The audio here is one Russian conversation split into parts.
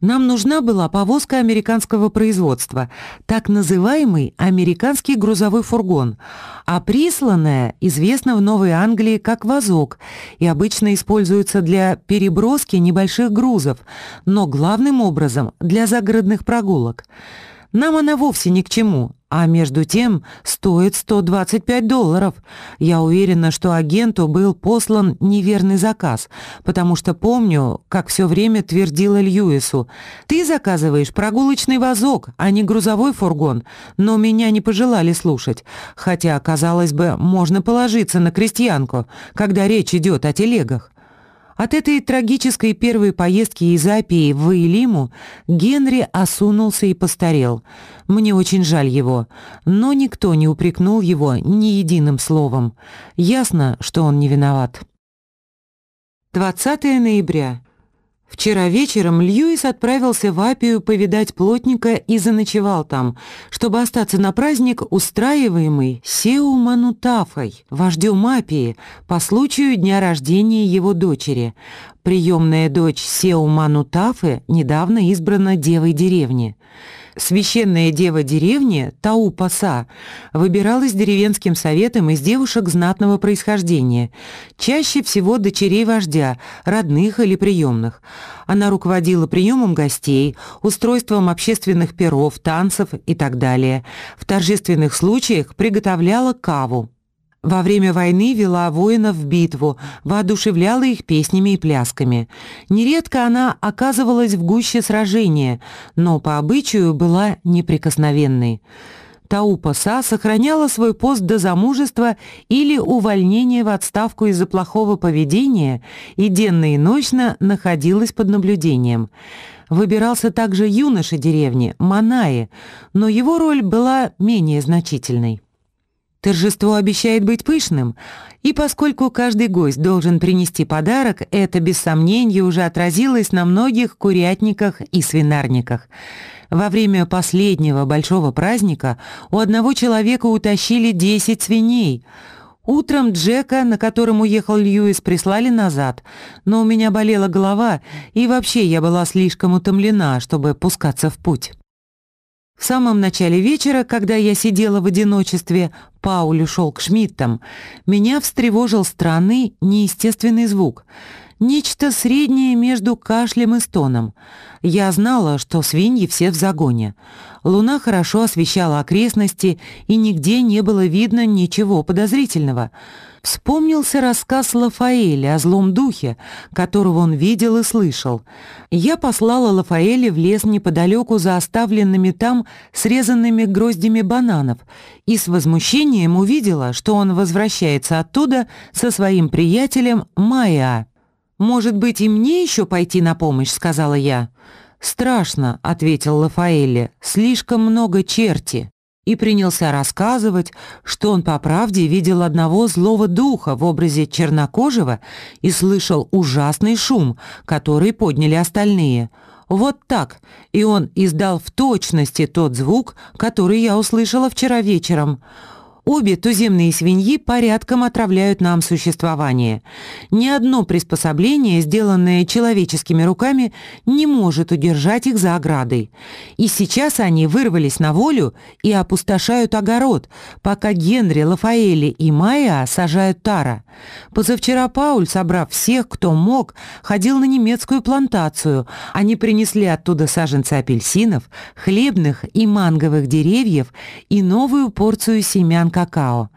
Нам нужна была повозка американского производства, так называемый американский грузовой фургон, а присланная известна в Новой Англии как вазок и обычно используется для переброски небольших грузов, но главным образом для загородных прогулок. Нам она вовсе ни к чему, а между тем стоит 125 долларов. Я уверена, что агенту был послан неверный заказ, потому что помню, как все время твердила Льюису. «Ты заказываешь прогулочный вазок, а не грузовой фургон», но меня не пожелали слушать. Хотя, казалось бы, можно положиться на крестьянку, когда речь идет о телегах. От этой трагической первой поездки из Апии в Илиму Генри осунулся и постарел. Мне очень жаль его, но никто не упрекнул его ни единым словом. Ясно, что он не виноват. 20 ноября. Вчера вечером Льюис отправился в Апию повидать плотника и заночевал там, чтобы остаться на праздник, устраиваемый Сеу Манутафой, вождем Апии, по случаю дня рождения его дочери. Приемная дочь Сеу Манутафы недавно избрана девой деревни. Священная дева деревни, Таупаса, выбиралась деревенским советом из девушек знатного происхождения, чаще всего дочерей вождя, родных или приемных. Она руководила приемом гостей, устройством общественных перов, танцев и так далее. В торжественных случаях приготовляла каву. Во время войны вела воинов в битву, воодушевляла их песнями и плясками. Нередко она оказывалась в гуще сражения, но по обычаю была неприкосновенной. Таупаса сохраняла свой пост до замужества или увольнения в отставку из-за плохого поведения и денно и ночно находилась под наблюдением. Выбирался также юноша деревни, Манаи, но его роль была менее значительной. Торжество обещает быть пышным, и поскольку каждый гость должен принести подарок, это без сомнения уже отразилось на многих курятниках и свинарниках. Во время последнего большого праздника у одного человека утащили 10 свиней. Утром Джека, на котором уехал Льюис, прислали назад, но у меня болела голова, и вообще я была слишком утомлена, чтобы пускаться в путь. В самом начале вечера, когда я сидела в одиночестве, Пауль ушел к Шмидтам, меня встревожил странный, неестественный звук. Нечто среднее между кашлем и стоном. Я знала, что свиньи все в загоне. Луна хорошо освещала окрестности, и нигде не было видно ничего подозрительного. Вспомнился рассказ Лафаэля о злом духе, которого он видел и слышал. Я послала Лафаэля в лес неподалеку за оставленными там срезанными гроздями бананов и с возмущением увидела, что он возвращается оттуда со своим приятелем Майя. «Может быть, и мне еще пойти на помощь?» — сказала я. «Страшно», — ответил Лафаэлли, — «слишком много черти» и принялся рассказывать, что он по правде видел одного злого духа в образе чернокожего и слышал ужасный шум, который подняли остальные. Вот так, и он издал в точности тот звук, который я услышала вчера вечером. Обе туземные свиньи порядком отравляют нам существование. Ни одно приспособление, сделанное человеческими руками, не может удержать их за оградой. И сейчас они вырвались на волю и опустошают огород, пока Генри, Лафаэли и Майя сажают тара. Позавчера Пауль, собрав всех, кто мог, ходил на немецкую плантацию. Они принесли оттуда саженцы апельсинов, хлебных и манговых деревьев и новую порцию семян какао.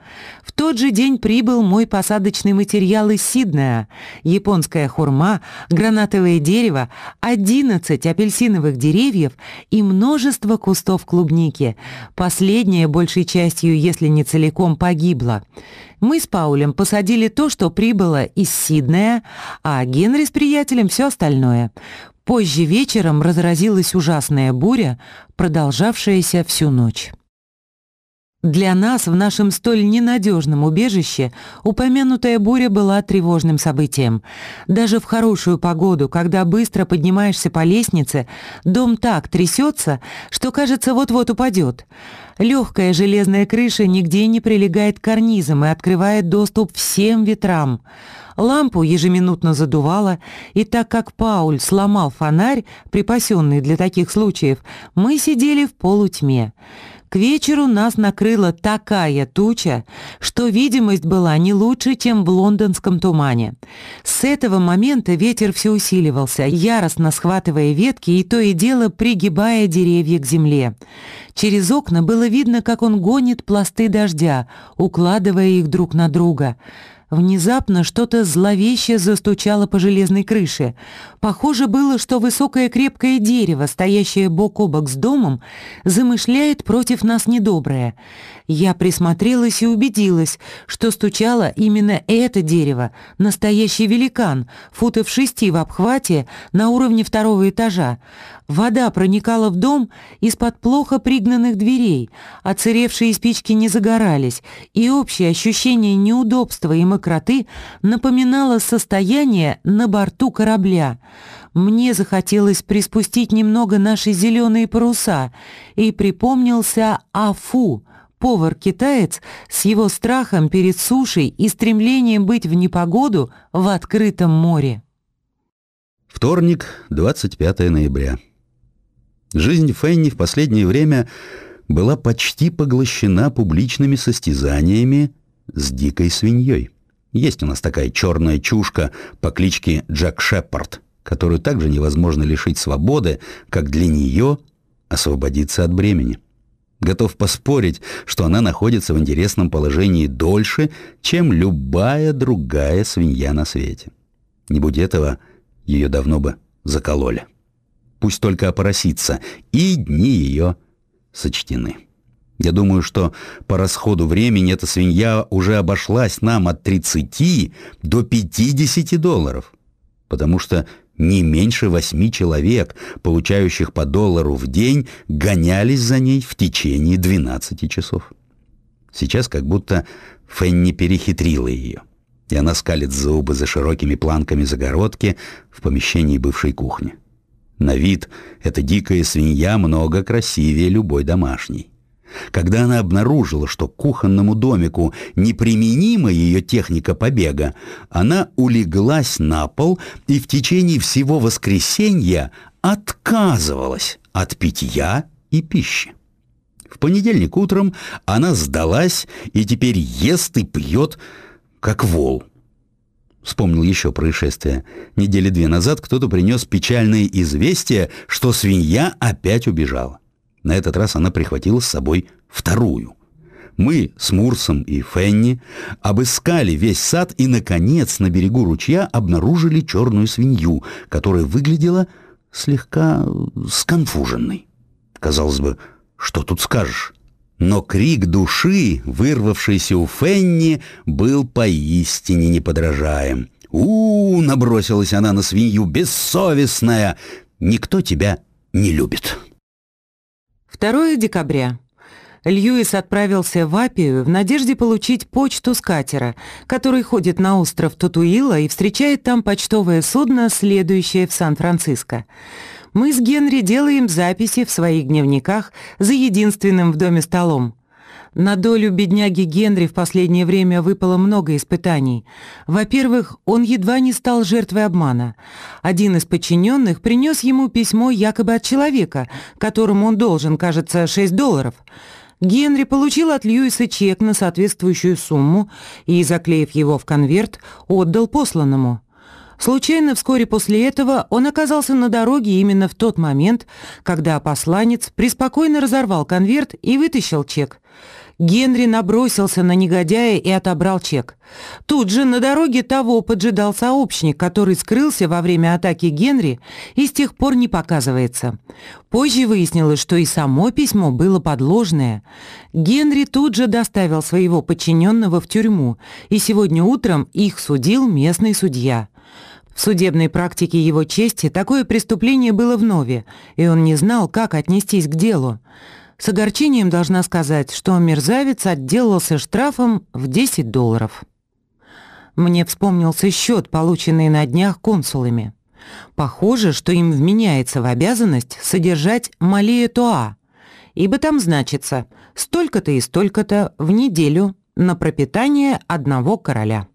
В тот же день прибыл мой посадочный материал из Сиднея. Японская хурма, гранатовое дерево, 11 апельсиновых деревьев и множество кустов клубники. Последняя, большей частью, если не целиком, погибла. Мы с Паулем посадили то, что прибыло из Сиднея, а Генри с приятелем все остальное. Позже вечером разразилась ужасная буря, продолжавшаяся всю ночь. Для нас в нашем столь ненадежном убежище упомянутая буря была тревожным событием. Даже в хорошую погоду, когда быстро поднимаешься по лестнице, дом так трясется, что кажется вот-вот упадет. Легкая железная крыша нигде не прилегает к карнизам и открывает доступ всем ветрам. Лампу ежеминутно задувало, и так как Пауль сломал фонарь, припасенный для таких случаев, мы сидели в полутьме. К вечеру нас накрыла такая туча, что видимость была не лучше, чем в лондонском тумане. С этого момента ветер все усиливался, яростно схватывая ветки и то и дело пригибая деревья к земле. Через окна было видно, как он гонит пласты дождя, укладывая их друг на друга. Внезапно что-то зловеще застучало по железной крыше. Похоже было, что высокое крепкое дерево, стоящее бок о бок с домом, замышляет против нас недоброе. Я присмотрелась и убедилась, что стучало именно это дерево, настоящий великан, футов шести в обхвате на уровне второго этажа. Вода проникала в дом из-под плохо пригнанных дверей, оцаревшие спички не загорались, и общее ощущение неудобства и мокроты напоминало состояние на борту корабля. Мне захотелось приспустить немного наши зеленые паруса, и припомнился Афу, повар-китаец с его страхом перед сушей и стремлением быть в непогоду в открытом море. Вторник, 25 ноября. Жизнь Фенни в последнее время была почти поглощена публичными состязаниями с дикой свиньей. Есть у нас такая черная чушка по кличке Джек Шепард, которую также невозможно лишить свободы, как для нее освободиться от бремени. Готов поспорить, что она находится в интересном положении дольше, чем любая другая свинья на свете. Не будь этого, ее давно бы закололи пусть только опоросится, и дни ее сочтены. Я думаю, что по расходу времени эта свинья уже обошлась нам от 30 до 50 долларов, потому что не меньше восьми человек, получающих по доллару в день, гонялись за ней в течение 12 часов. Сейчас как будто Фенни перехитрила ее, и она скалит зубы за широкими планками загородки в помещении бывшей кухни. На вид эта дикая свинья много красивее любой домашней. Когда она обнаружила, что к кухонному домику неприменима ее техника побега, она улеглась на пол и в течение всего воскресенья отказывалась от питья и пищи. В понедельник утром она сдалась и теперь ест и пьет, как вол. Вспомнил еще происшествие. Недели две назад кто-то принес печальное известие, что свинья опять убежала. На этот раз она прихватила с собой вторую. Мы с Мурсом и Фенни обыскали весь сад и, наконец, на берегу ручья обнаружили черную свинью, которая выглядела слегка сконфуженной. Казалось бы, что тут скажешь? Но крик души, вырвавшийся у Фенни, был поистине неподражаем. у, -у, -у набросилась она на свинью, бессовестная! Никто тебя не любит. 2 декабря. Льюис отправился в Апию в надежде получить почту с катера, который ходит на остров Татуила и встречает там почтовое судно, следующее в Сан-Франциско мы с Генри делаем записи в своих дневниках за единственным в доме столом. На долю бедняги Генри в последнее время выпало много испытаний. Во-первых, он едва не стал жертвой обмана. Один из подчиненных принес ему письмо якобы от человека, которому он должен, кажется, 6 долларов. Генри получил от Льюиса чек на соответствующую сумму и, заклеив его в конверт, отдал посланному. Случайно вскоре после этого он оказался на дороге именно в тот момент, когда посланец преспокойно разорвал конверт и вытащил чек. Генри набросился на негодяя и отобрал чек. Тут же на дороге того поджидал сообщник, который скрылся во время атаки Генри и с тех пор не показывается. Позже выяснилось, что и само письмо было подложное. Генри тут же доставил своего подчиненного в тюрьму, и сегодня утром их судил местный судья. В судебной практике его чести такое преступление было вновь, и он не знал, как отнестись к делу. С огорчением должна сказать, что мерзавец отделался штрафом в 10 долларов. Мне вспомнился счет, полученный на днях консулами. Похоже, что им вменяется в обязанность содержать Малия Туа, ибо там значится столько-то и столько-то в неделю на пропитание одного короля.